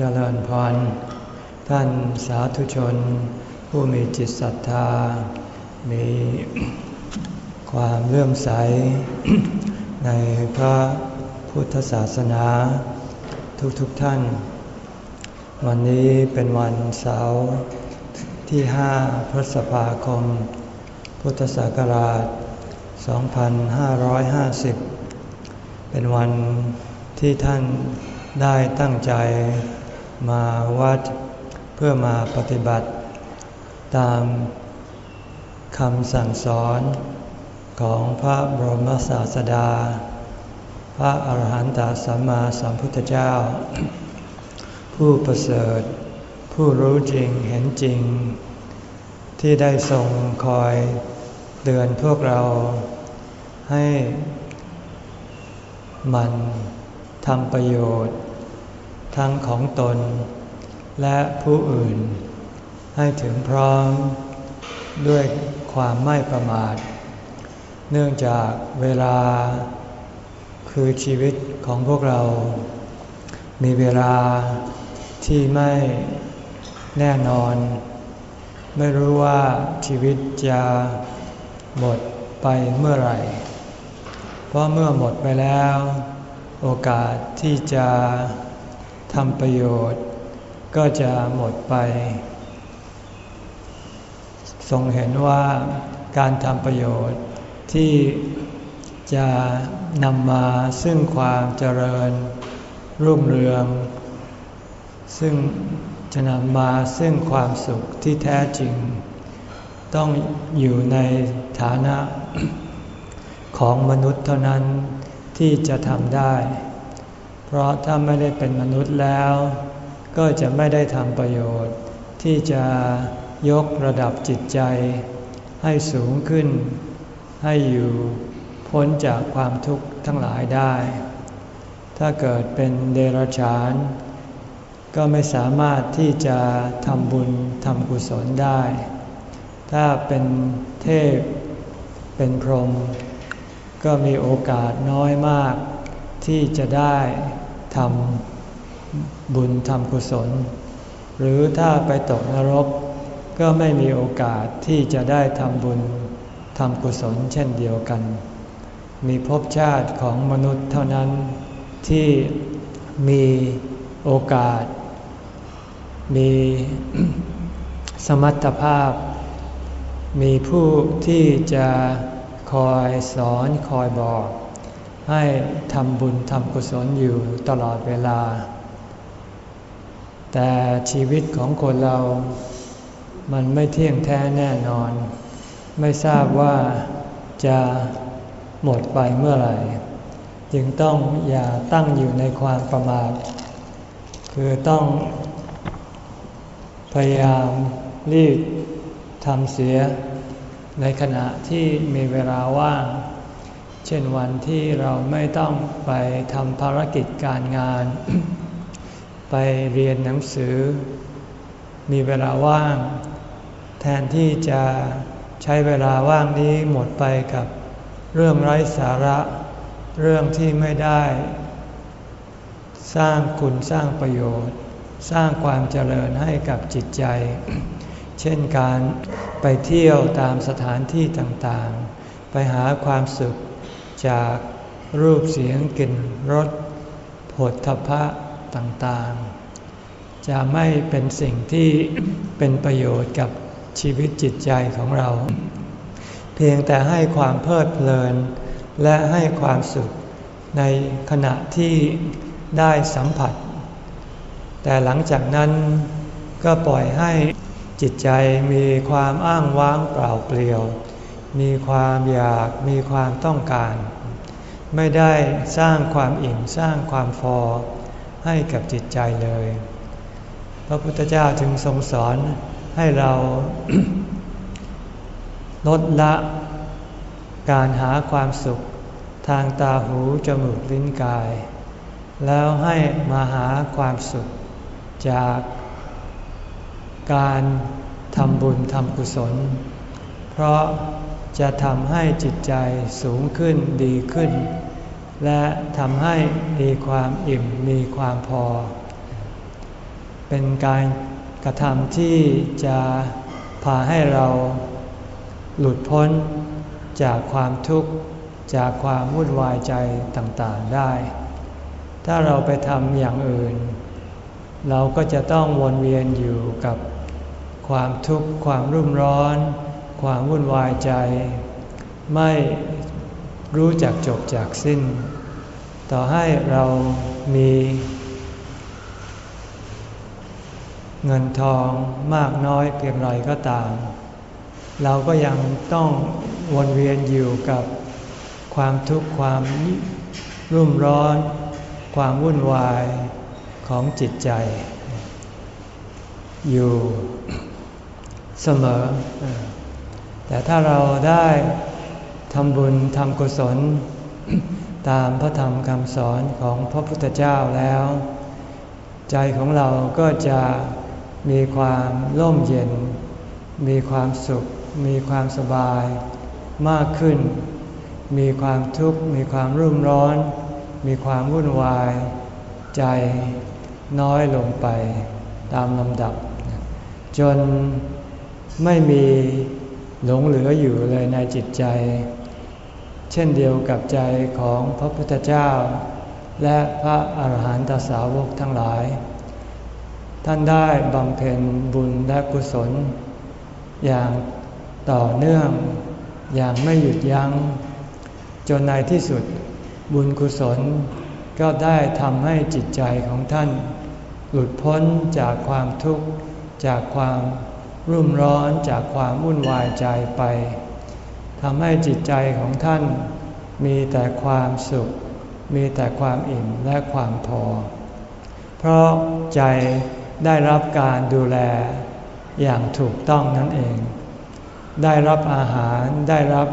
เจริญพร ท่านสาธุชน ผู้มีจิตศรัทธา มีความเลื่อมใส ในพระพุทธศาสนา ทุกๆทท่าน วันนี้เป็นวันเสาร์ที่ 5 พฤษภาคม พุทธศักราช 2550 เป็นวันที่ท่านได้ตั้งใจ มาวัด เพื่อมาปฏิบัติ ตามคำสั่งสอนของพระบรมศาสดา พระอาหารหันตสัมมาสัมพุทธเจ้า ผู้ประเสริฐ ผู้รู้จริงเห็นจริง ที่ได้ทรงคอยเตือนพวกเราให้มันทำประโยชน์ ทั้งของตน และผู้อื่น ให้ถึงพร้อม ด้วยความไม่ประมาท เนื่องจากเวลา คือชีวิตของพวกเรา มีเวลาที่ไม่แน่นอน ไม่รู้ว่าชีวิตจะหมดไปเมื่อไหร่ เพราะเมื่อหมดไปแล้ว โอกาสที่จะ ทำประโยชน์ ก็จะหมดไป ทรงเห็นว่าการทำประโยชน์ที่จะนำมาซึ่งความเจริญ รุ่งเรือง ซึ่งจะนำมาซึ่งความสุขที่แท้จริง ต้องอยู่ในฐานะของมนุษย์เท่านั้นที่จะทำได้ เพราะถ้าไม่ได้เป็นมนุษย์แล้ว ก็จะไม่ได้ทำประโยชน์ ที่จะยกระดับจิตใจ ให้สูงขึ้น ให้อยู่พ้นจากความทุกข์ทั้งหลายได้ ถ้าเกิดเป็นเดรัจฉาน ก็ไม่สามารถที่จะทำบุญทำกุศลได้ ถ้าเป็นเทพเป็นพรหมก็มีโอกาสน้อยมาก ที่จะได้ทำบุญทำกุศล หรือถ้าไปตกนรก ก็ไม่มีโอกาสที่จะได้ทำบุญทำกุศลเช่นเดียวกัน มีภพชาติของมนุษย์เท่านั้นที่มีโอกาส มีสมรรถภาพ มีผู้ที่จะคอยสอนคอยบอก ให้ทำบุญทำกุศลอยู่ตลอดเวลา แต่ชีวิตของคนเรา มันไม่เที่ยงแท้แน่นอน ไม่ทราบว่าจะหมดไปเมื่อไหร่ จึงต้องอย่าตั้งอยู่ในความประมาท คือต้อง พยายามรีบทำเสียในขณะที่มีเวลาว่าง เช่นวันที่เราไม่ต้องไปทำภารกิจการงาน ไปเรียนหนังสือ มีเวลาว่าง แทนที่จะใช้เวลาว่างนี้หมดไปกับเรื่องไร้สาระ เรื่องที่ไม่ได้ สร้างคุณสร้างประโยชน์ สร้างความเจริญให้กับจิตใจ เช่นการไปเที่ยวตามสถานที่ต่างๆ ไปหาความสุข จากรูปเสียงกลิ่นรสผลทพะต่างๆ จะไม่เป็นสิ่งที่เป็นประโยชน์กับชีวิตจิตใจของเรา เพียงแต่ให้ความเพลิดเพลิน และให้ความสุขในขณะที่ได้สัมผัส แต่หลังจากนั้นก็ปล่อยให้จิตใจมีความอ้างว้างเปล่าเปลี่ยว มีความอยากมีความต้องการ ไม่ได้สร้างความอิ่มสร้างความพอให้กับจิตใจเลย พระพุทธเจ้าจึงทรงสอนให้เราลดละการหาความสุขทางตาหูจมูกลิ้นกาย แล้วให้มาหาความสุขจากการทำบุญทำกุศล เพราะ จะทำให้จิตใจสูงขึ้นดีขึ้น และทำให้มีความอิ่มมีความพอ เป็นการกระทำที่จะพาให้เราหลุดพ้นจากความทุกข์จากความวุ่นวายใจต่างๆได้ ถ้าเราไปทำอย่างอื่น เราก็จะต้องวนเวียนอยู่กับความทุกข์ความรุ่มร้อน ความวุ่นวายใจ ไม่รู้จักจบจากสิ้น ต่อให้เรามี เงินทองมากน้อยเพียงไรก็ตาม เราก็ยังต้องวนเวียนอยู่กับความทุกข์ความรุ่มร้อน ความวุ่นวายของจิตใจ อยู่เสมอ แต่ถ้าเราได้ทำบุญทำกุศล ตามพระธรรมคำสอนของพระพุทธเจ้าแล้ว ใจของเราก็จะมีความร่มเย็น มีความสุข มีความสบายมากขึ้น มีความทุกข์ มีความรุ่มร้อน มีความวุ่นวาย ใจน้อยลงไปตามลำดับ จนไม่มี หลงเหลืออยู่เลยในจิตใจ เช่นเดียวกับใจของพระพุทธเจ้า และพระอาหารหันตสาวกทั้งหลาย ท่านได้บำเพ็ญบุญและกุศล อย่างต่อเนื่องอย่างไม่หยุดยัง้ง จนในที่สุดบุญกุศลก็ได้ทำให้จิตใจของท่าน หลุดพ้นจากความทุกข์จากความ รุ่มร้อนจากความวุ่นวายใจไปทำให้จิตใจของท่าน มีแต่ความสุข มีแต่ความอิ่มและความพอ เพราะใจได้รับการดูแลอย่างถูกต้องนั่นเอง ได้รับอาหารได้รับ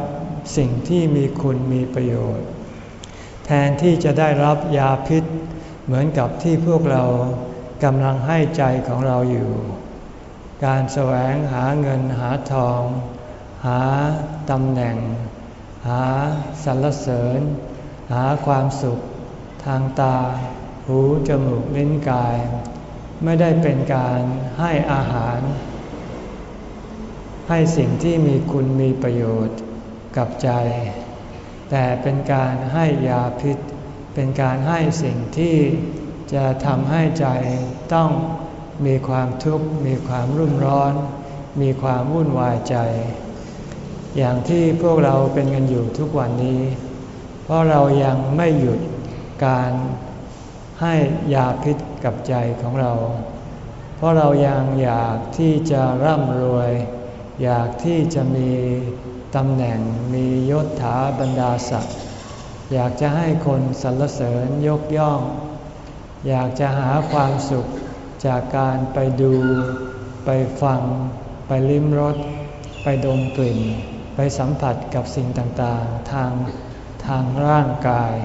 สิ่งที่มีคุณมีประโยชน์ แทนที่จะได้รับยาพิษ เหมือนกับที่พวกเรากำลังให้ใจของเราอยู่ การแสวงหาเงินหาทอง หาตำแหน่ง หาสรรเสริญ หาความสุข ทางตา หู จมูกลิ้นกาย ไม่ได้เป็นการให้อาหาร ให้สิ่งที่มีคุณมีประโยชน์กับใจ แต่เป็นการให้ยาพิษ เป็นการให้สิ่งที่จะทำให้ใจต้อง มีความทุกข์มีความรุ่มร้อน มีความวุ่นวายใจ อย่างที่พวกเราเป็นกันอยู่ทุกวันนี้ เพราะเรายังไม่หยุดการให้ยาพิษกับใจของเรา เพราะเรายังอยากที่จะร่ำรวย อยากที่จะมีตำแหน่งมียศถาบรรดาศักดิ์อยากจะให้คนสรรเสริญยกย่อง อยากจะหาความสุข จากการไปดู ไปฟัง ไปลิ้มรส ไปดมกลิ่น ไปสัมผัสกับสิ่งต่างๆ ทางทางร่างกาย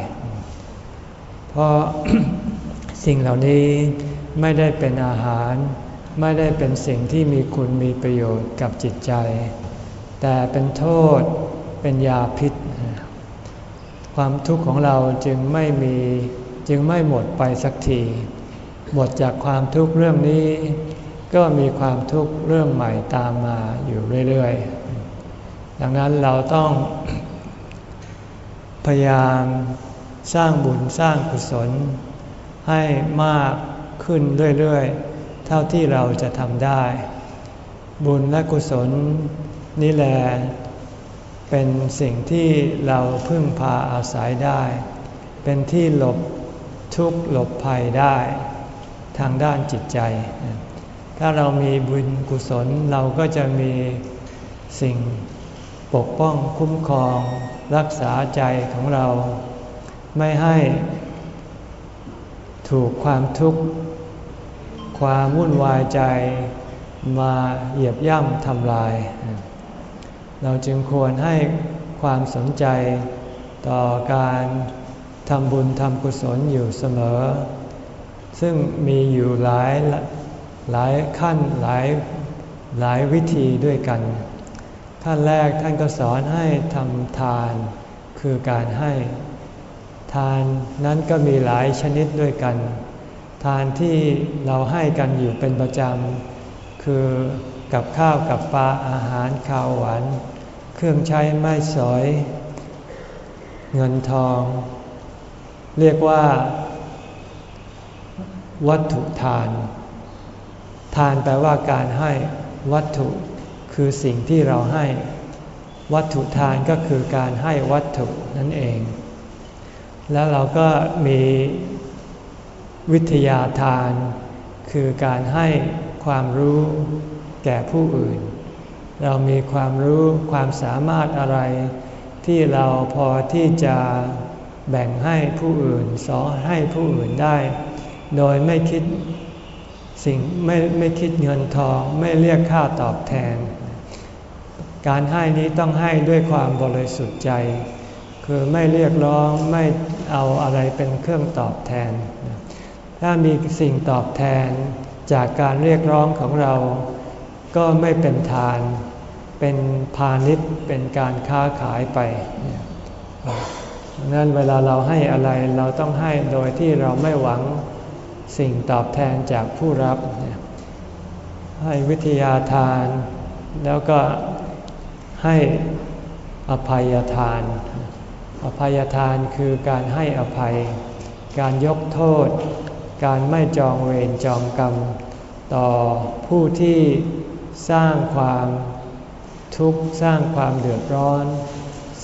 เพราะสิ่งเหล่านี้ไม่ได้เป็นอาหาร ไม่ได้เป็นสิ่งที่มีคุณมีประโยชน์กับจิตใจ แต่เป็นโทษเป็นยาพิษ ความทุกข์ของเราจึงไม่มีจึงไม่หมดไปสักที หมดจากความทุกข์เรื่องนี้ ก็มีความทุกข์เรื่องใหม่ตามมาอยู่เรื่อยๆ ดังนั้นเราต้อง พยายามสร้างบุญสร้างกุศล ให้มากขึ้นเรื่อยๆ เท่าที่เราจะทำได้ บุญและกุศลนี่แหละเป็นสิ่งที่เราพึ่งพาอาศัยได้ เป็นที่หลบทุกข์หลบภัยได้ ทางด้านจิตใจ ถ้าเรามีบุญกุศลเราก็จะมีสิ่งปกป้องคุ้มครอง รักษาใจของเรา ไม่ให้ถูกความทุกข์ ความวุ่นวายใจมาเหยียบย่ำทำลาย เราจึงควรให้ความสนใจต่อการทำบุญทำกุศลอยู่เสมอ ซึ่งมีอยู่หลายหลายขั้นหลายหลายวิธีด้วยกัน ขั้นแรกท่านก็สอนให้ทำทานคือการให้ ทานนั้นก็มีหลายชนิดด้วยกัน ทานที่เราให้กันอยู่เป็นประจำคือกับข้าวกับปลาอาหารข้าวหวานเครื่องใช้ไม้สอย เงินทอง เรียกว่า วัตถุทาน ทานแปลว่าการให้วัตถุคือสิ่งที่เราให้ วัตถุทานก็คือการให้วัตถุนั่นเอง แล้วเราก็มีวิทยาทาน คือการให้ความรู้แก่ผู้อื่น เรามีความรู้ความสามารถอะไร ที่เราพอที่จะแบ่งให้ผู้อื่นสอนให้ผู้อื่นได้ โดยไม่คิดสิ่งไม่ไม่คิดเงินทองไม่เรียกค่าตอบแทน การให้นี้ต้องให้ด้วยความบริสุทธิ์ใจ คือไม่เรียกร้องไม่เอาอะไรเป็นเครื่องตอบแทน ถ้ามีสิ่งตอบแทนจากการเรียกร้องของเรา ก็ไม่เป็นทาน เป็นพาณิชย์เป็นการค้าขายไปนั้นเวลาเราให้อะไรเราต้องให้โดยที่เราไม่หวัง สิ่งตอบแทนจากผู้รับ ให้วิทยาทาน แล้วก็ให้อภัยทาน อภัยทานคือการให้อภัย การยกโทษ การไม่จองเวรจองกรรม ต่อผู้ที่สร้างความทุกข์สร้างความเดือดร้อน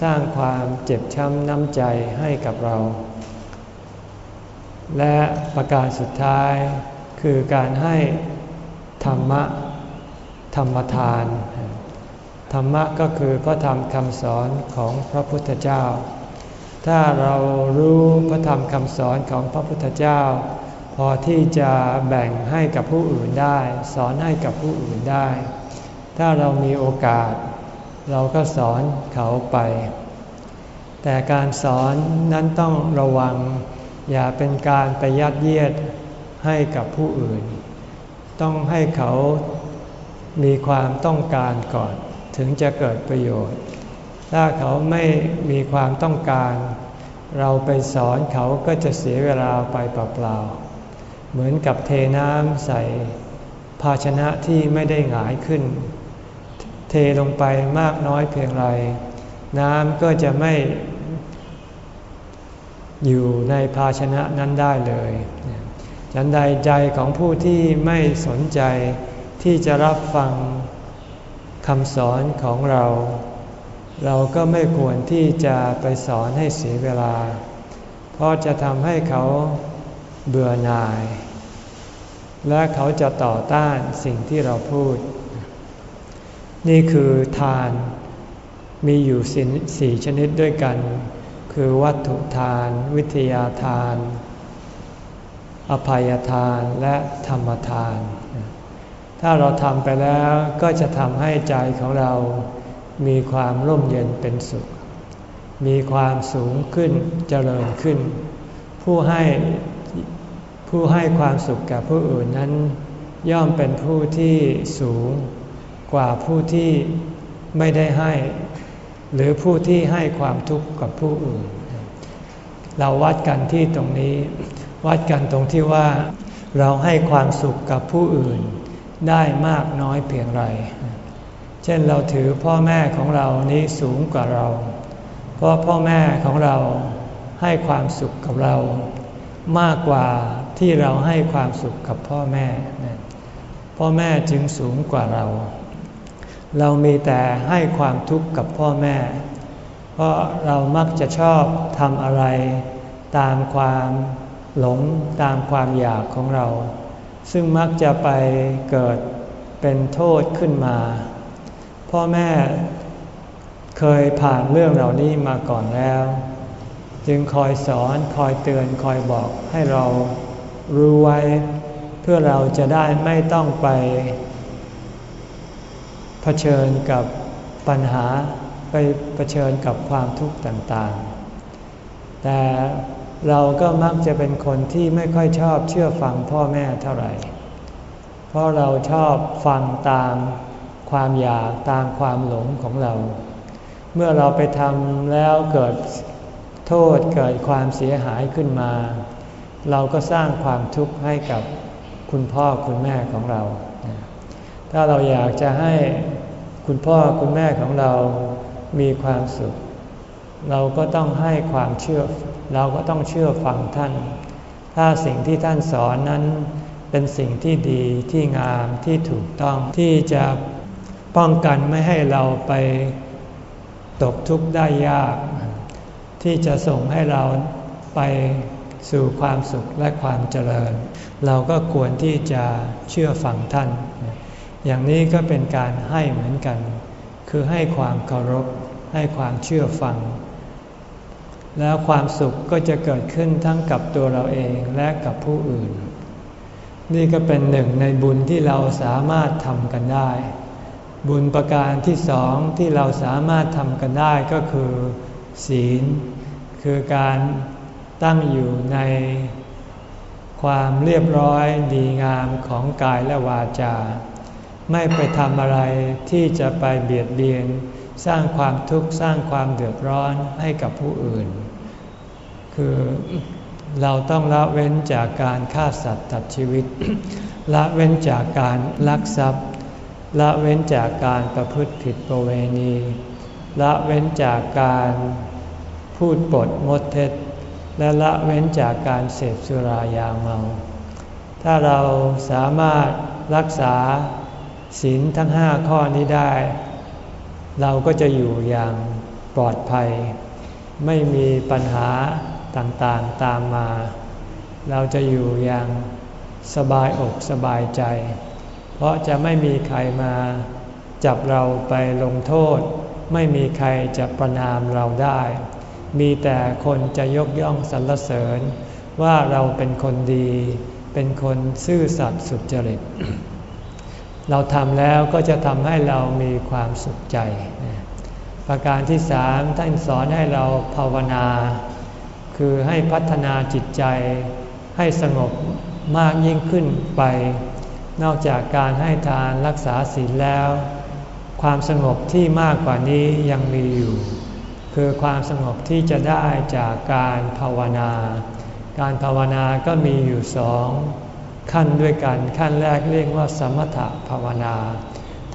สร้างความเจ็บช้ำน้ำใจให้กับเรา และประการสุดท้ายคือการให้ธรรมะธรรมทาน ธรรมะก็คือพระธรรมคำสอนของพระพุทธเจ้า ถ้าเรารู้พระธรรมคำสอนของพระพุทธเจ้า พอที่จะแบ่งให้กับผู้อื่นได้ สอนให้กับผู้อื่นได้ ถ้าเรามีโอกาส เราก็สอนเขาไป แต่การสอนนั้นต้องระวัง อย่าเป็นการไปยัดเยียดให้กับผู้อื่น ต้องให้เขามีความต้องการก่อน ถึงจะเกิดประโยชน์ ถ้าเขาไม่มีความต้องการ เราไปสอนเขาก็จะเสียเวลาไปเปล่าๆเหมือนกับเทน้ำใส่ภาชนะที่ไม่ได้หงายขึ้น เทลงไปมากน้อยเพียงไร น้ำก็จะไม่ อยู่ในภาชนะนั้นได้เลยฉันใดใจของผู้ที่ไม่สนใจที่จะรับฟังคำสอนของเรา เราก็ไม่ควรที่จะไปสอนให้เสียเวลา เพราะจะทำให้เขาเบื่อหน่าย และเขาจะต่อต้านสิ่งที่เราพูด นี่คือทานมีอยู่สี่ชนิดด้วยกัน คือวัตถุทาน วิทยาทาน อภัยทานและธรรมทาน ถ้าเราทำไปแล้วก็จะทำให้ใจของเรามีความร่มเย็นเป็นสุข มีความสูงขึ้นเจริญขึ้น ผู้ให้ผู้ให้ความสุขกับผู้อื่นนั้น ย่อมเป็นผู้ที่สูงกว่าผู้ที่ไม่ได้ให้ หรือผู้ที่ให้ความทุกข์กับผู้อื่น เราวัดกันที่ตรงนี้ วัดกันตรงที่ว่าเราให้ความสุขกับผู้อื่นได้มากน้อยเพียงไร เช่นเราถือพ่อแม่ของเรานี้สูงกว่าเรา เพราะพ่อแม่ของเราให้ความสุขกับเรา มากกว่าที่เราให้ความสุขกับพ่อแม่ พ่อแม่จึงสูงกว่าเรา เรามีแต่ให้ความทุกข์กับพ่อแม่ เพราะเรามักจะชอบทำอะไร ตามความหลงตามความอยากของเรา ซึ่งมักจะไปเกิดเป็นโทษขึ้นมา พ่อแม่เคยผ่านเรื่องเหล่านี้มาก่อนแล้ว จึงคอยสอนคอยเตือนคอยบอกให้เรารู้ไว้ เพื่อเราจะได้ไม่ต้องไป เผชิญกับปัญหาไปเผชิญกับความทุกข์ต่างๆ แต่เราก็มักจะเป็นคนที่ไม่ค่อยชอบเชื่อฟังพ่อแม่เท่าไหร่ เพราะเราชอบฟังตามความอยากตามความหลงของเรา เมื่อเราไปทำแล้วเกิดโทษเกิดความเสียหายขึ้นมา เราก็สร้างความทุกข์ให้กับคุณพ่อคุณแม่ของเรา ถ้าเราอยากจะให้ คุณพ่อคุณแม่ของเรามีความสุข เราก็ต้องให้ความเชื่อ เราก็ต้องเชื่อฟังท่าน ถ้าสิ่งที่ท่านสอนนั้นเป็นสิ่งที่ดีที่งามที่ถูกต้องที่จะป้องกันไม่ให้เราไปตกทุกข์ได้ยาก ที่จะส่งให้เราไปสู่ความสุขและความเจริญ เราก็ควรที่จะเชื่อฟังท่าน อย่างนี้ก็เป็นการให้เหมือนกัน คือให้ความเคารพ ให้ความเชื่อฟัง แล้วความสุขก็จะเกิดขึ้นทั้งกับตัวเราเองและกับผู้อื่น นี่ก็เป็นหนึ่งในบุญที่เราสามารถทำกันได้ บุญประการที่สองที่เราสามารถทำกันได้ก็คือ ศีล คือการตั้งอยู่ในความเรียบร้อยดีงามของกายและวาจา ไม่ไปทำอะไรที่จะไปเบียดเบียน สร้างความทุกข์สร้างความเดือดร้อนให้กับผู้อื่น คือเราต้องละเว้นจากการฆ่าสัตว์ตัดชีวิต ละเว้นจากการลักทรัพย์ ละเว้นจากการประพฤติผิดประเวณี ละเว้นจากการพูดปดมดเท็จ และละเว้นจากการเสพสุรายาเมา ถ้าเราสามารถรักษา ศีลทั้งห้าข้อนี้ได้ เราก็จะอยู่อย่างปลอดภัย ไม่มีปัญหาต่างๆตามมา เราจะอยู่อย่างสบายอกสบายใจ เพราะจะไม่มีใครมาจับเราไปลงโทษ ไม่มีใครจะประนามเราได้ มีแต่คนจะยกย่องสรรเสริญ ว่าเราเป็นคนดี เป็นคนซื่อสัตย์สุจริต เราทำแล้วก็จะทำให้เรามีความสุขใจ ประการที่สามท่านสอนให้เราภาวนา คือให้พัฒนาจิตใจ ให้สงบมากยิ่งขึ้นไป นอกจากการให้ทานรักษาศีลแล้ว ความสงบที่มากกว่านี้ยังมีอยู่ คือความสงบที่จะได้จากการภาวนา การภาวนาก็มีอยู่สอง ขั้นด้วยกันขั้นแรกเรียกว่าสมถภาวนา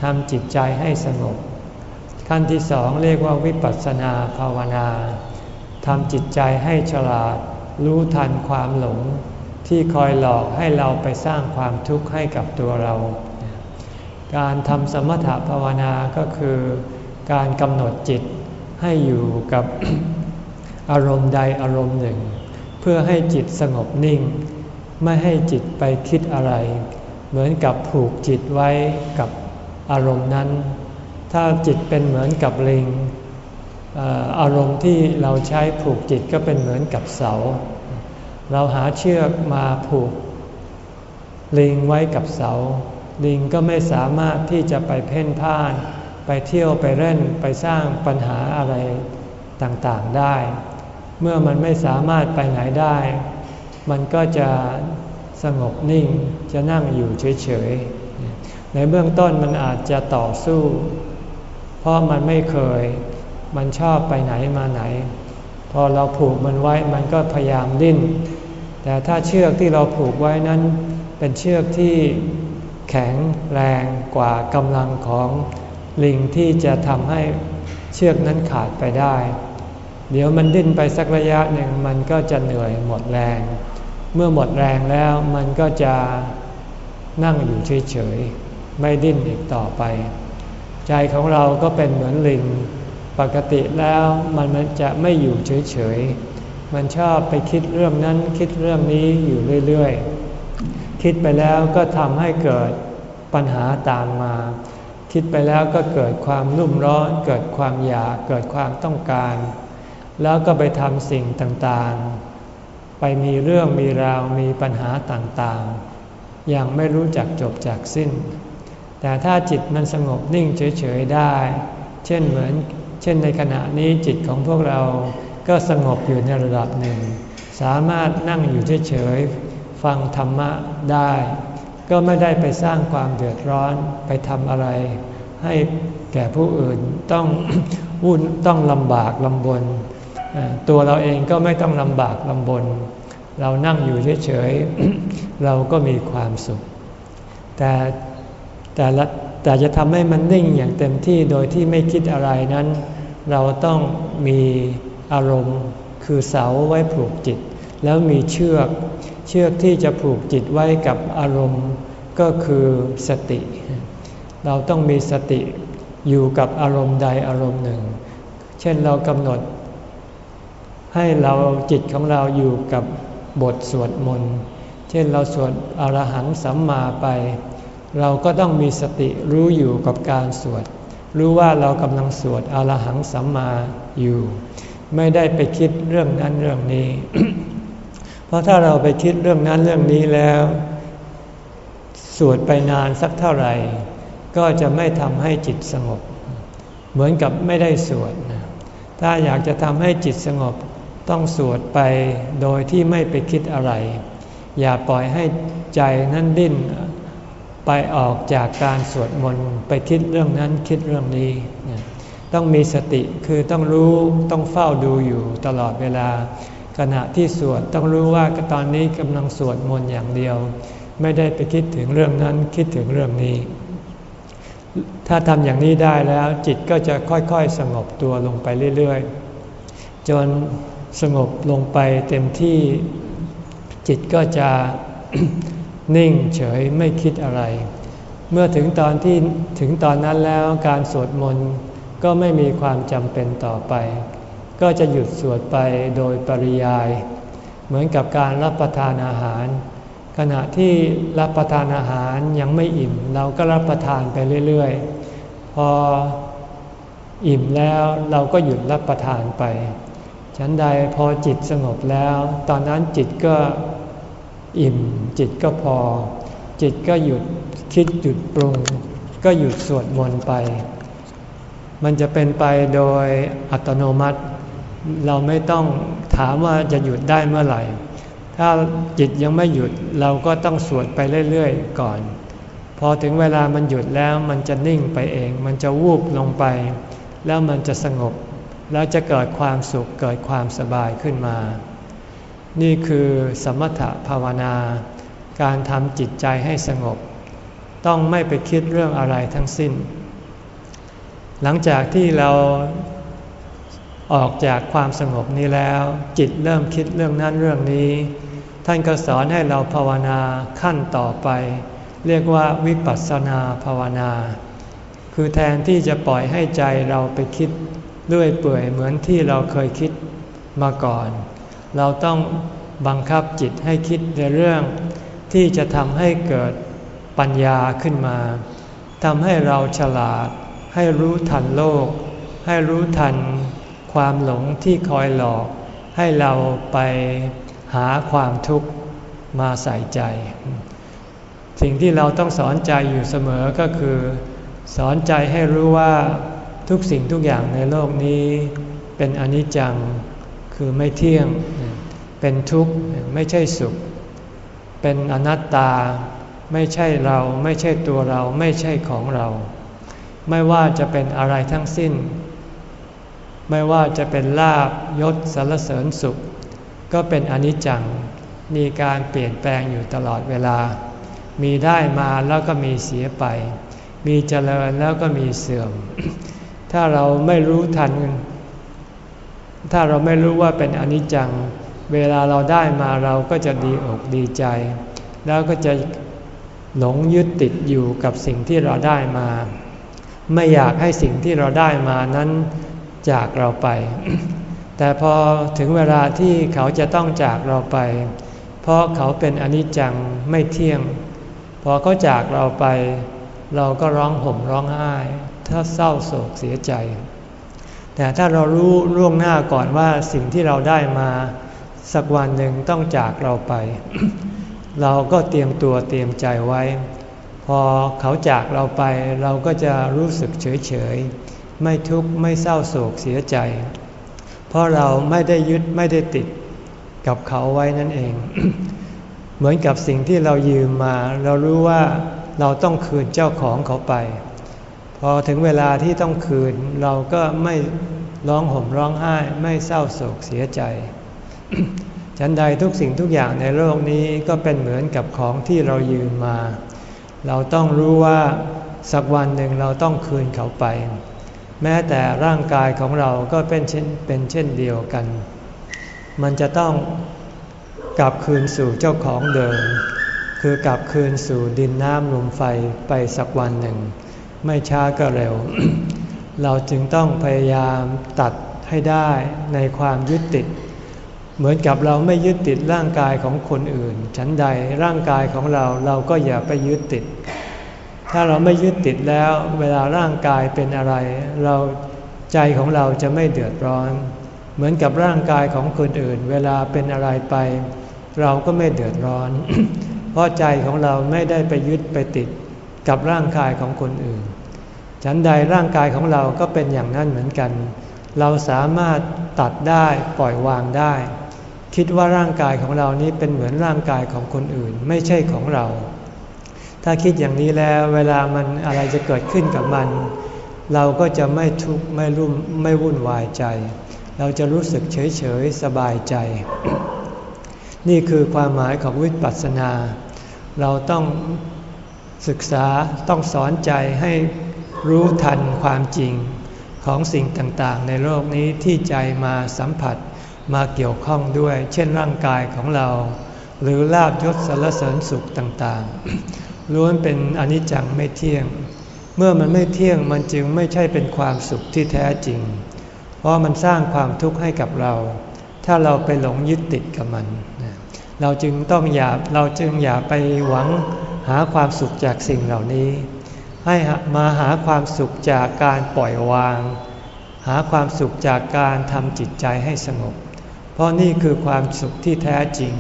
ทำจิตใจให้สงบ ขั้นที่สองเรียกว่าวิปัสสนาภาวนาทำจิตใจให้ฉลาด รู้ทันความหลง ที่คอยหลอกให้เราไปสร้างความทุกข์ให้กับตัวเรา การทำสมถภาวนาก็คือ การกำหนดจิตให้อยู่กับอารมณ์ใดอารมณ์หนึ่ง เพื่อให้จิตสงบนิ่ง ไม่ให้จิตไปคิดอะไร เหมือนกับผูกจิตไว้กับอารมณ์นั้น ถ้าจิตเป็นเหมือนกับลิงอารมณ์ที่เราใช้ผูกจิตก็เป็นเหมือนกับเสา เราหาเชือกมาผูก ลิงไว้กับเสา ลิงก็ไม่สามารถที่จะไปเพ่นพ่าน ไปเที่ยวไปเล่นไปสร้างปัญหาอะไรต่างๆได้ เมื่อมันไม่สามารถไปไหนได้ มันก็จะสงบนิ่งจะนั่งอยู่เฉยๆ ในเบื้องต้นมันอาจจะต่อสู้ เพราะมันไม่เคย มันชอบไปไหนมาไหน พอเราผูกมันไว้มันก็พยายามดิ้น แต่ถ้าเชือกที่เราผูกไว้นั้น เป็นเชือกที่แข็งแรงกว่ากำลังของลิงที่จะทำให้เชือกนั้นขาดไปได้ เดี๋ยวมันดิ้นไปสักระยะหนึ่งมันก็จะเหนื่อยหมดแรง เมื่อหมดแรงแล้วมันก็จะนั่งอยู่เฉยๆไม่ดิ้นอีกต่อไป ใจของเราก็เป็นเหมือนลิงปกติแล้วมันมันจะไม่อยู่เฉยๆมันชอบไปคิดเรื่องนั้นคิดเรื่องนี้อยู่เรื่อยๆ คิดไปแล้วก็ทำให้เกิดปัญหาตามมา คิดไปแล้วก็เกิดความนุ่มร้อน เกิดความอยากเกิดความต้องการ แล้วก็ไปทำสิ่งต่างๆ ไปมีเรื่องมีราวมีปัญหาต่างๆ อย่างไม่รู้จักจบจากสิ้น แต่ถ้าจิตมันสงบนิ่งเฉยๆได้ เช่นเหมือน เช่นในขณะนี้จิตของพวกเราก็สงบอยู่ในระดับหนึ่ง สามารถนั่งอยู่เฉยๆฟังธรรมะได้ ก็ไม่ได้ไปสร้างความเดือดร้อนไปทำอะไร ให้แก่ผู้อื่นต้องวุ่นต้องลำบากลำบน ตัวเราเองก็ไม่ต้องลำบากลำบน เรานั่งอยู่เฉยๆ เราก็มีความสุข แต่แต่ละแต่จะทำให้มันนิ่งอย่างเต็มที่โดยที่ไม่คิดอะไรนั้น เราต้องมีอารมณ์คือเสาไว้ผูกจิต แล้วมีเชือก เชือกที่จะผูกจิตไว้กับอารมณ์ก็คือสติ เราต้องมีสติอยู่กับอารมณ์ใดอารมณ์หนึ่ง เช่นเรากำหนด ให้เราจิตของเราอยู่กับบทสวดมนต์เช่นเราสวดอรหังสัมมาไป เราก็ต้องมีสติรู้อยู่กับการสวด รู้ว่าเรากำลังสวดอรหังสัมมาอยู่ ไม่ได้ไปคิดเรื่องนั้นเรื่องนี้ เพราะถ้าเราไปคิดเรื่องนั้นเรื่องนี้แล้ว สวดไปนานสักเท่าไหร่ ก็จะไม่ทำให้จิตสงบ เหมือนกับไม่ได้สวดนะถ้าอยากจะทำให้จิตสงบ ต้องสวดไปโดยที่ไม่ไปคิดอะไร อย่าปล่อยให้ใจนั่นดิ้นไปออกจากการสวดมนต์ไปคิดเรื่องนั้นคิดเรื่องนี้ ต้องมีสติคือต้องรู้ต้องเฝ้าดูอยู่ตลอดเวลา ขณะที่สวดต้องรู้ว่าตอนนี้กำลังสวดมนต์อย่างเดียว ไม่ได้ไปคิดถึงเรื่องนั้นคิดถึงเรื่องนี้ ถ้าทำอย่างนี้ได้แล้วจิตก็จะค่อยๆสงบตัวลงไปเรื่อยๆ จน สงบลงไปเต็มที่จิตก็จะนิ่งเฉยไม่คิดอะไร เมื่อถึงตอนที่ถึงตอนนั้นแล้วการสวดมนต์ก็ไม่มีความจำเป็นต่อไป ก็จะหยุดสวดไปโดยปริยาย เหมือนกับการรับประทานอาหาร ขณะที่รับประทานอาหารยังไม่อิ่ม เราก็รับประทานไปเรื่อยๆ พออิ่มแล้วเราก็หยุดรับประทานไป ฉันใดพอจิตสงบแล้ว ตอนนั้นจิตก็อิ่ม จิตก็พอ จิตก็หยุดคิดหยุดปรุง ก็หยุดสวดมนต์ไป มันจะเป็นไปโดยอัตโนมัติ เราไม่ต้องถามว่าจะหยุดได้เมื่อไหร่ ถ้าจิตยังไม่หยุดเราก็ต้องสวดไปเรื่อยๆก่อน พอถึงเวลามันหยุดแล้วมันจะนิ่งไปเอง มันจะวูบลงไป แล้วมันจะสงบ แล้วจะเกิดความสุขเกิดความสบายขึ้นมา นี่คือสมถภาวนา การทำจิตใจให้สงบ ต้องไม่ไปคิดเรื่องอะไรทั้งสิ้น หลังจากที่เราออกจากความสงบนี้แล้ว จิตเริ่มคิดเรื่องนั้นเรื่องนี้ ท่านก็สอนให้เราภาวนาขั้นต่อไป เรียกว่าวิปัสสนาภาวนา คือแทนที่จะปล่อยให้ใจเราไปคิด เลื่อยเปื่อยเหมือนที่เราเคยคิดมาก่อน เราต้องบังคับจิตให้คิดในเรื่อง ที่จะทำให้เกิดปัญญาขึ้นมาทำให้เราฉลาด ให้รู้ทันโลก ให้รู้ทันความหลงที่คอยหลอก ให้เราไปหาความทุกข์มาใส่ใจ สิ่งที่เราต้องสอนใจอยู่เสมอก็คือ สอนใจให้รู้ว่า ทุกสิ่งทุกอย่างในโลกนี้เป็นอนิจจัง คือไม่เที่ยง เป็นทุกข์ไม่ใช่สุข เป็นอนัตตา ไม่ใช่เรา ไม่ใช่ตัวเรา ไม่ใช่ของเรา ไม่ว่าจะเป็นอะไรทั้งสิ้น ไม่ว่าจะเป็นลาบยศสารเสริญสุข ก็เป็นอนิจจัง มีการเปลี่ยนแปลงอยู่ตลอดเวลา มีได้มาแล้วก็มีเสียไป มีเจริญแล้วก็มีเสื่อม ถ้าเราไม่รู้ทัน ถ้าเราไม่รู้ว่าเป็นอนิจจัง เวลาเราได้มาเราก็จะดีอกดีใจ แล้วก็จะหลงยึดติดอยู่กับสิ่งที่เราได้มา ไม่อยากให้สิ่งที่เราได้มานั้นจากเราไป แต่พอถึงเวลาที่เขาจะต้องจากเราไป เพราะเขาเป็นอนิจจังไม่เที่ยง พอเขาจากเราไป เราก็ร้องห่มร้องไห้ ถ้าเศร้าโศกเสียใจ แต่ถ้าเรารู้ล่วงหน้าก่อนว่าสิ่งที่เราได้มาสักวันหนึ่งต้องจากเราไป เราก็เตรียมตัวเตรียมใจไว้ พอเขาจากเราไปเราก็จะรู้สึกเฉยเฉยไม่ทุกข์ไม่เศร้าโศกเสียใจ เพราะเราไม่ได้ยึดไม่ได้ติดกับเขาไว้นั่นเอง เหมือนกับสิ่งที่เรายืมมา เรารู้ว่าเราต้องคืนเจ้าของเขาไป พอถึงเวลาที่ต้องคืน เราก็ไม่ร้องห่มร้องไห้ไม่เศร้าโศกเสียใจ ฉันใดทุกสิ่งทุกอย่างในโลกนี้ก็เป็นเหมือนกับของที่เรายืมมา เราต้องรู้ว่าสักวันหนึ่งเราต้องคืนเขาไป แม้แต่ร่างกายของเราก็เป็นเช่นเป็นเช่นเดียวกัน มันจะต้องกลับคืนสู่เจ้าของเดิม คือกลับคืนสู่ดินน้ำลมไฟไปสักวันหนึ่ง ไม่ช้าก็เร็ว เราจึงต้องพยายามตัดให้ได้ในความยึดติด เหมือนกับเราไม่ยึดติดร่างกายของคนอื่น ฉันใดร่างกายของเราเราก็อย่าไปยึดติด ถ้าเราไม่ยึดติดแล้ว เวลาร่างกายเป็นอะไร เราใจของเราจะไม่เดือดร้อน เหมือนกับร่างกายของคนอื่น เวลาเป็นอะไรไป เราก็ไม่เดือดร้อน เพราะใจของเราไม่ได้ไปยึดไปติด กับร่างกายของคนอื่น ฉันใดร่างกายของเราก็เป็นอย่างนั้นเหมือนกัน เราสามารถตัดได้ปล่อยวางได้ คิดว่าร่างกายของเรานี้เป็นเหมือนร่างกายของคนอื่น ไม่ใช่ของเรา ถ้าคิดอย่างนี้แล้วเวลามันอะไรจะเกิดขึ้นกับมัน เราก็จะไม่ทุกข์ไม่รุ่มไม่วุ่นวายใจ เราจะรู้สึกเฉยเฉยสบายใจ นี่คือความหมายของวิปัสสนา เราต้อง ศึกษาต้องสอนใจให้รู้ทันความจริงของสิ่งต่างๆ ในโลกนี้ที่ใจมาสัมผัสมาเกี่ยวข้องด้วย เช่นร่างกายของเรา หรือลาบยศสารเสริญสุขต่างๆ ล้วนเป็นอนิจจังไม่เที่ยง เมื่อมันไม่เที่ยงมันจึงไม่ใช่เป็นความสุขที่แท้จริง เพราะมันสร้างความทุกข์ให้กับเรา ถ้าเราไปหลงยึดติดกับมัน เราจึงต้องอย่าเราจึงอย่าไปหวัง หาความสุขจากสิ่งเหล่านี้ ให้มาหาความสุขจากการปล่อยวาง หาความสุขจากการทำจิตใจให้สงบ เพราะนี่คือความสุขที่แท้จริง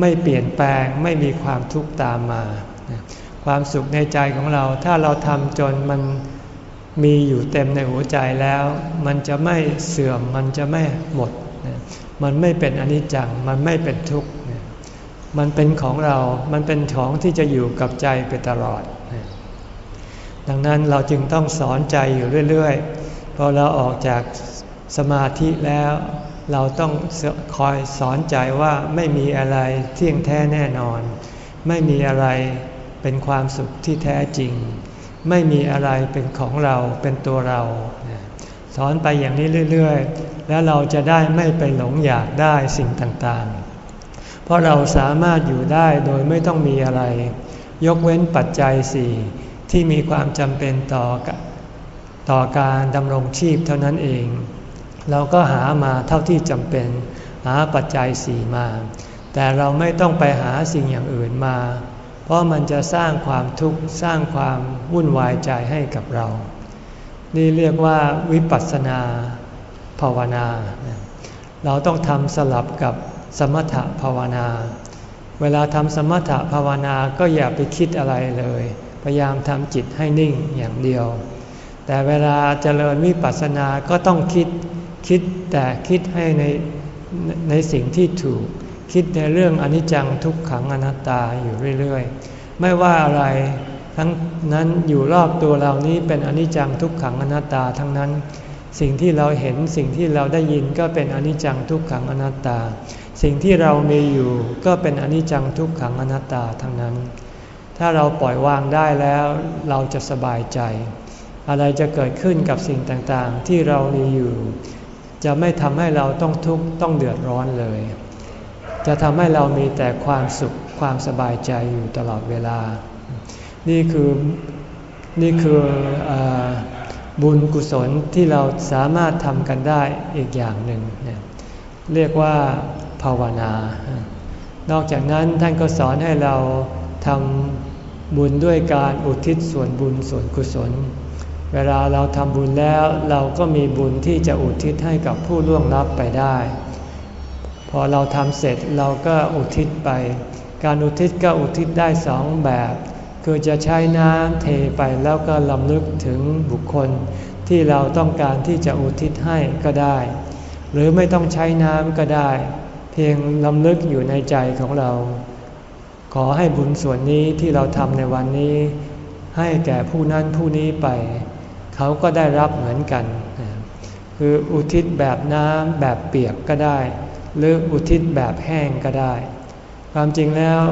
ไม่เปลี่ยนแปลงไม่มีความทุกข์ตามมา ความสุขในใจของเราถ้าเราทำจนมันมีอยู่เต็มในหัวใจแล้ว มันจะไม่เสื่อมมันจะไม่หมด มันไม่เป็นอนิจจังมันไม่เป็นทุกข์ มันเป็นของเรา มันเป็นของที่จะอยู่กับใจไปตลอด ดังนั้นเราจึงต้องสอนใจอยู่เรื่อยๆ พอเราออกจากสมาธิแล้ว เราต้องคอยสอนใจว่าไม่มีอะไรเที่ยงแท้แน่นอน ไม่มีอะไรเป็นความสุขที่แท้จริง ไม่มีอะไรเป็นของเราเป็นตัวเรา สอนไปอย่างนี้เรื่อย ๆ แล้วเราจะได้ไม่ไปหลงอยากได้สิ่งต่างๆ ราะเราสามารถอยู่ได้โดยไม่ต้องมีอะไร ยกเว้นปัจจัยสี่ที่มีความจำเป็นต่อต่อการดำรงชีพเท่านั้นเอง เราก็หามาเท่าที่จำเป็น หาปัจจัยสี่มา แต่เราไม่ต้องไปหาสิ่งอย่างอื่นมา เพราะมันจะสร้างความทุกข์สร้างความวุ่นวายใจให้กับเรา นี่เรียกว่าวิปัสสนาภาวนา เราต้องทำสลับกับ สมถภาวนา เวลาทำสมถภาวนาก็อย่าไปคิดอะไรเลย พยายามทำจิตให้นิ่งอย่างเดียว แต่เวลาเจริญวิปัสสนาก็ต้องคิดคิดแต่คิดให้ในในสิ่งที่ถูก คิดในเรื่องอนิจจังทุกขังอนัตตาอยู่เรื่อยๆ ไม่ว่าอะไรทั้งนั้นอยู่รอบตัวเรานี้เป็นอนิจจังทุกขังอนัตตาทั้งนั้น สิ่งที่เราเห็นสิ่งที่เราได้ยินก็เป็นอนิจจังทุกขังอนัตตา สิ่งที่เรามีอยู่ก็เป็นอนิจจังทุกขังอนัตตาทั้งนั้น ถ้าเราปล่อยวางได้แล้วเราจะสบายใจ อะไรจะเกิดขึ้นกับสิ่งต่างๆ ที่เรามีอยู่ จะไม่ทำให้เราต้องทุกข์ต้องเดือดร้อนเลย จะทำให้เรามีแต่ความสุขความสบายใจอยู่ตลอดเวลา นี่คือนี่คืออ บุญกุศลที่เราสามารถทำกันได้อีกอย่างหนึ่ง เรียกว่าภาวนา นอกจากนั้นท่านก็สอนให้เราทำบุญด้วยการอุทิศส่วนบุญส่วนกุศล เวลาเราทำบุญแล้วเราก็มีบุญที่จะอุทิศให้กับผู้ล่วงลับไปได้ พอเราทำเสร็จเราก็อุทิศไป การอุทิศก็อุทิศได้สองแบบ คือจะใช้น้ำเทไปแล้วก็ลำลึกถึงบุคคลที่เราต้องการที่จะอุทิศให้ก็ได้ หรือไม่ต้องใช้น้ำก็ได้ เพียงลำลึกอยู่ในใจของเรา ขอให้บุญส่วนนี้ที่เราทำในวันนี้ ให้แก่ผู้นั้นผู้นี้ไป เขาก็ได้รับเหมือนกัน คืออุทิศแบบน้ำแบบเปียกก็ได้ หรืออุทิศแบบแห้งก็ได้ ความจริงแล้ว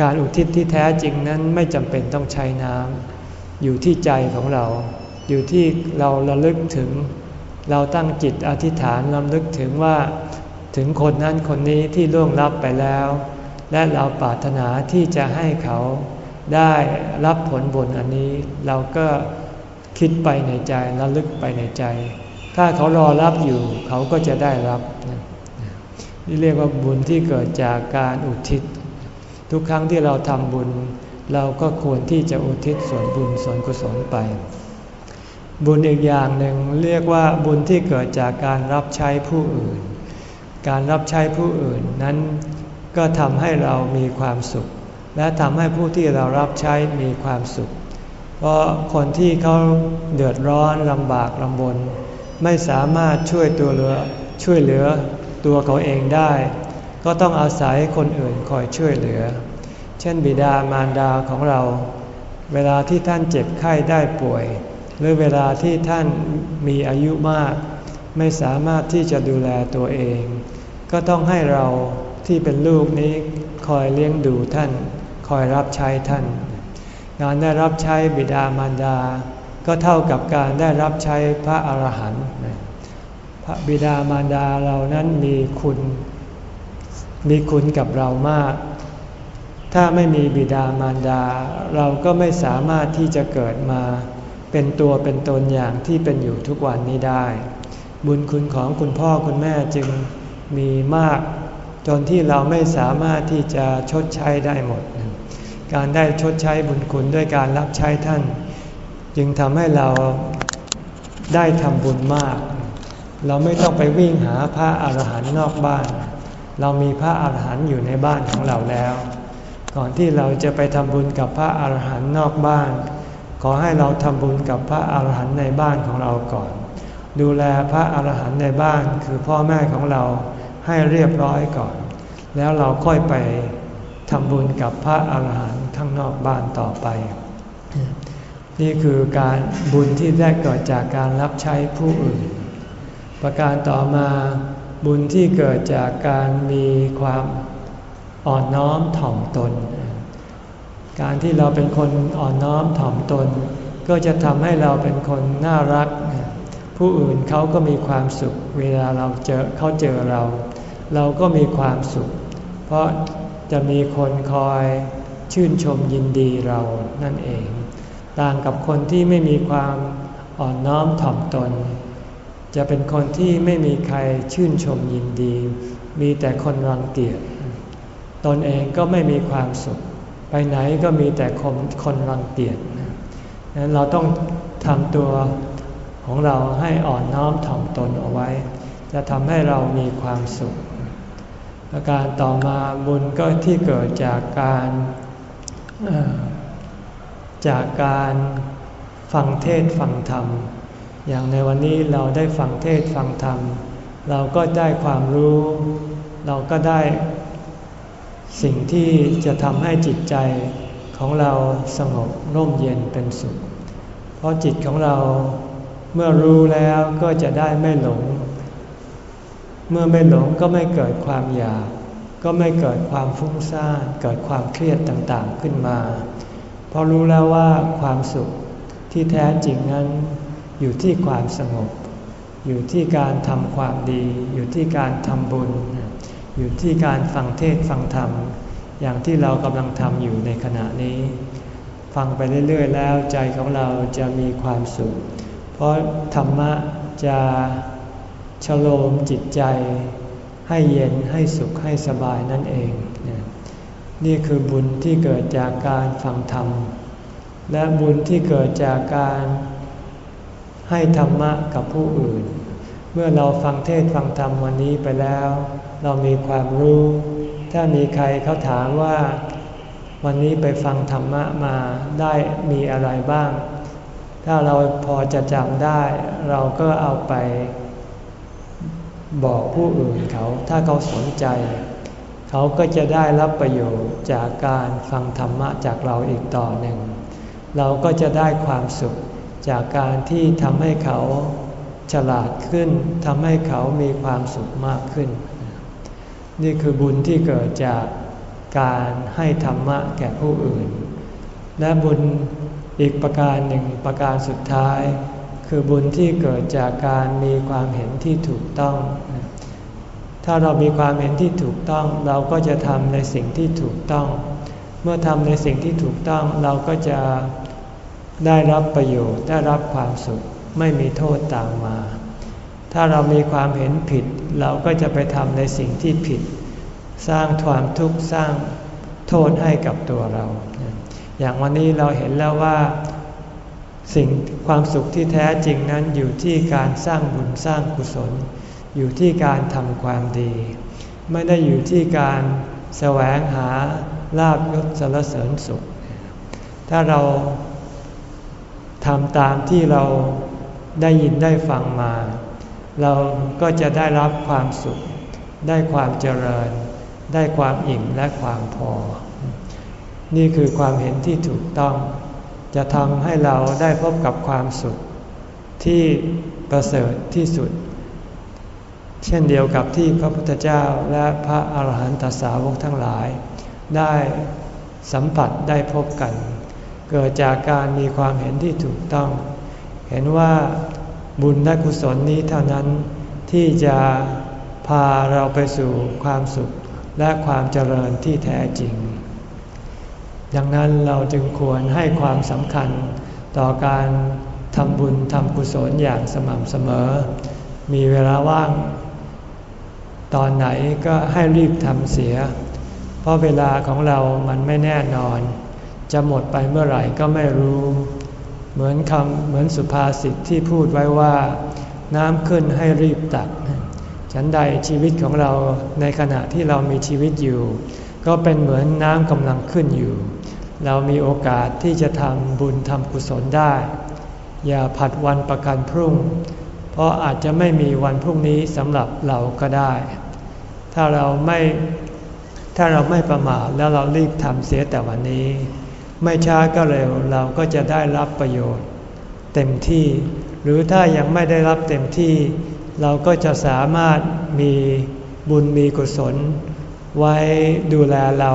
การอุทิศที่แท้จริงนั้นไม่จำเป็นต้องใช้น้ำอยู่ที่ใจของเรา อยู่ที่เราระลึกถึง เราตั้งจิตอธิษฐานระลึกถึงว่าถึงคนนั้นคนนี้ที่ล่วงลับไปแล้ว และเราปรารถนาที่จะให้เขาได้รับผลบุญอันนี้ เราก็คิดไปในใจระลึกไปในใจ ถ้าเขารอรับอยู่เขาก็จะได้รับนี่เรียกว่าบุญที่เกิดจากการอุทิศ ทุกครั้งที่เราทำบุญ เราก็ควรที่จะอุทิศส่วนบุญส่วนกุศลไป บุญอีกอย่างหนึ่งเรียกว่าบุญที่เกิดจากการรับใช้ผู้อื่น การรับใช้ผู้อื่นนั้นก็ทำให้เรามีความสุข และทำให้ผู้ที่เรารับใช้มีความสุข เพราะคนที่เขาเดือดร้อนลำบากลำบน ไม่สามารถช่วยตัวเหลือช่วยเหลือตัวเขาเองได้ ก็ต้องอาศัยคนอื่นคอยช่วยเหลือ เช่นบิดามารดาของเรา เวลาที่ท่านเจ็บไข้ได้ป่วย หรือเวลาที่ท่านมีอายุมาก ไม่สามารถที่จะดูแลตัวเอง ก็ต้องให้เราที่เป็นลูกนี้คอยเลี้ยงดูท่าน คอยรับใช้ท่านการได้รับใช้บิดามารดา ก็เท่ากับการได้รับใช้พระอรหันต์พระบิดามารดาเรานั้นมีคุณ มีคุณกับเรามาก ถ้าไม่มีบิดามารดา เราก็ไม่สามารถที่จะเกิดมา เป็นตัวเป็นตนอย่างที่เป็นอยู่ทุกวันนี้ได้ บุญคุณของคุณพ่อคุณแม่จึงมีมาก จนที่เราไม่สามารถที่จะชดใช้ได้หมด การได้ชดใช้บุญคุณด้วยการรับใช้ท่าน จึงทำให้เราได้ทำบุญมาก เราไม่ต้องไปวิ่งหาพระอาหารหันต์นอกบ้าน เรามีพระอาหารหันต์อยู่ในบ้านของเราแล้ว ก่อนที่เราจะไปทำบุญกับพระอาหารหันต์นอกบ้าน ขอให้เราทำบุญกับพระอาหารหันต์ในบ้านของเราก่อน ดูแลพระอาหารหันต์ในบ้านคือพ่อแม่ของเราให้เรียบร้อยก่อน แล้วเราค่อยไปทำบุญกับพระอาหารหันต์ข้างนอกบ้านต่อไป นี่คือการบุญที่ได้เกิดจากการรับใช้ผู้อื่น ประการต่อมาบุญที่เกิดจากการมีความ อ่อนน้อมถ่อมตน การที่เราเป็นคนอ่อนน้อมถ่อมตน ก็จะทำให้เราเป็นคนน่ารัก ผู้อื่นเขาก็มีความสุข เวลาเราเจอเขาเจอเรา เราก็มีความสุข เพราะจะมีคนคอยชื่นชมยินดีเรานั่นเอง ต่างกับคนที่ไม่มีความอ่อนน้อมถ่อมตน จะเป็นคนที่ไม่มีใครชื่นชมยินดี มีแต่คนรังเกียจ ตนเองก็ไม่มีความสุข ไปไหนก็มีแต่คนคนรังเกียจนั้นเราต้องทำตัวของเราให้อ่อนน้อมถ่อมตนเอาไว้ จะทำให้เรามีความสุขประการต่อมาบุญก็ที่เกิดจากการจากการฟังเทศฟังธรรม อย่างในวันนี้เราได้ฟังเทศฟังธรรม เราก็ได้ความรู้ เราก็ได้ สิ่งที่จะทำให้จิตใจของเราสงบร่มเย็นเป็นสุข เพราะจิตของเราเมื่อรู้แล้วก็จะได้ไม่หลง เมื่อไม่หลงก็ไม่เกิดความอยาก ก็ไม่เกิดความฟุ้งซ่านเกิดความเครียดต่างๆขึ้นมา เพราะรู้แล้วว่าความสุขที่แท้จริงนั้นอยู่ที่ความสงบ อยู่ที่การทำความดี อยู่ที่การทำบุญ อยู่ที่การฟังเทศฟังธรรม อย่างที่เรากำลังทำอยู่ในขณะนี้ ฟังไปเรื่อยๆ แล้วใจของเราจะมีความสุข เพราะธรรมะจะชโลมจิตใจ ให้เย็นให้สุขให้สบายนั่นเอง นี่คือบุญที่เกิดจากการฟังธรรม และบุญที่เกิดจากการให้ธรรมะกับผู้อื่น เมื่อเราฟังเทศฟังธรรมวันนี้ไปแล้ว เรามีความรู้ ถ้ามีใครเขาถามว่า วันนี้ไปฟังธรรมะมาได้มีอะไรบ้าง ถ้าเราพอจะจำได้ เราก็เอาไป บอกผู้อื่นเขา ถ้าเขาสนใจ เขาก็จะได้รับประโยชน์จากการฟังธรรมะจากเราอีกต่อหนึ่ง เราก็จะได้ความสุขจากการที่ทำให้เขาฉลาดขึ้นทำให้เขามีความสุขมากขึ้น นี่คือบุญที่เกิดจากการให้ธรรมะแก่ผู้อื่น และบุญอีกประการหนึ่งประการสุดท้าย คือบุญที่เกิดจากการมีความเห็นที่ถูกต้อง ถ้าเรามีความเห็นที่ถูกต้องเราก็จะทำในสิ่งที่ถูกต้อง เมื่อทำในสิ่งที่ถูกต้องเราก็จะได้รับประโยชน์ได้รับความสุขไม่มีโทษตามมา ถ้าเรามีความเห็นผิด เราก็จะไปทำในสิ่งที่ผิด สร้างความทุกข์สร้างโทษให้กับตัวเรา อย่างวันนี้เราเห็นแล้วว่าสิ่งความสุขที่แท้จริงนั้นอยู่ที่การสร้างบุญสร้างกุศล อยู่ที่การทำความดี ไม่ได้อยู่ที่การแสวงหาลาบยศสรรเสริญสุข ถ้าเราทำตามที่เราได้ยินได้ฟังมา เราก็จะได้รับความสุข ได้ความเจริญ ได้ความอิ่มและความพอ นี่คือความเห็นที่ถูกต้อง จะทำให้เราได้พบกับความสุข ที่ประเสริฐที่สุด เช่นเดียวกับที่พระพุทธเจ้าและพระอาหารหันตสาวกทั้งหลาย ได้สัมผัสได้พบกัน เกิดจากการมีความเห็นที่ถูกต้อง เห็นว่า บุญและกุศลนี้เท่านั้นที่จะพาเราไปสู่ความสุขและความเจริญที่แท้จริง ดังนั้นเราจึงควรให้ความสำคัญต่อการทำบุญทำกุศลอย่างสม่ำเสมอ มีเวลาว่าง ตอนไหนก็ให้รีบทำเสีย เพราะเวลาของเรามันไม่แน่นอน จะหมดไปเมื่อไหร่ก็ไม่รู้ เหมือนคำเหมือนสุภาษิตที่พูดไว้ว่า น้ำขึ้นให้รีบตัก ฉันใดชีวิตของเราในขณะที่เรามีชีวิตอยู่ ก็เป็นเหมือนน้ำกำลังขึ้นอยู่ เรามีโอกาสที่จะทำบุญทำกุศลได้ อย่าผัดวันประกันพรุ่ง เพราะอาจจะไม่มีวันพรุ่งนี้สำหรับเราก็ได้ ถ้าเราไม่ถ้าเราไม่ประมาทแล้วเรารีบทำเสียแต่วันนี้ ไม่ช้าก็เร็วเราก็จะได้รับประโยชน์ เต็มที่ หรือถ้ายังไม่ได้รับเต็มที่ เราก็จะสามารถมีบุญมีกุศล ไว้ดูแลเรา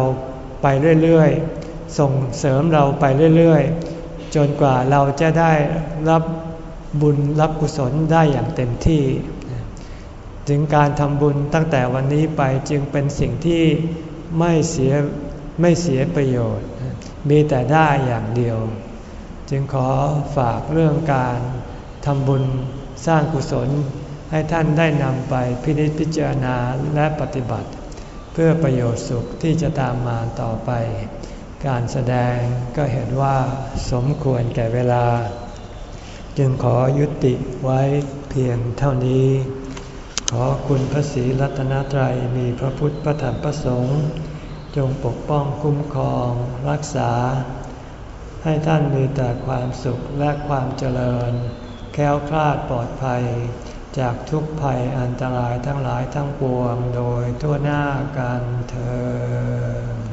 ไปเรื่อยๆ ส่งเสริมเราไปเรื่อยๆ จนกว่าเราจะได้รับบุญรับกุศลได้อย่างเต็มที่ ถึงการทำบุญตั้งแต่วันนี้ไปจึงเป็นสิ่งที่ไม่เสียไม่เสียประโยชน์ มีแต่ได้อย่างเดียว จึงขอฝากเรื่องการทำบุญสร้างกุศลให้ท่านได้นำไปพินิจพิจารณาและปฏิบัติ เพื่อประโยชน์สุขที่จะตามมาต่อไป การแสดงก็เห็นว่าสมควรแก่เวลา จึงขอยุติไว้เพียงเท่านี้ ขอคุณพระศรีรัตนตรัยมีพระพุทธพระธรรมพระสงฆ์ จงปกป้องคุ้มครองรักษา ให้ท่านมีแต่ความสุขและความเจริญ แค้วคลาดปลอดภัย จากทุกภัยอันตรายทั้งหลายทั้งปวงโดยทั่วหน้ากันเธอ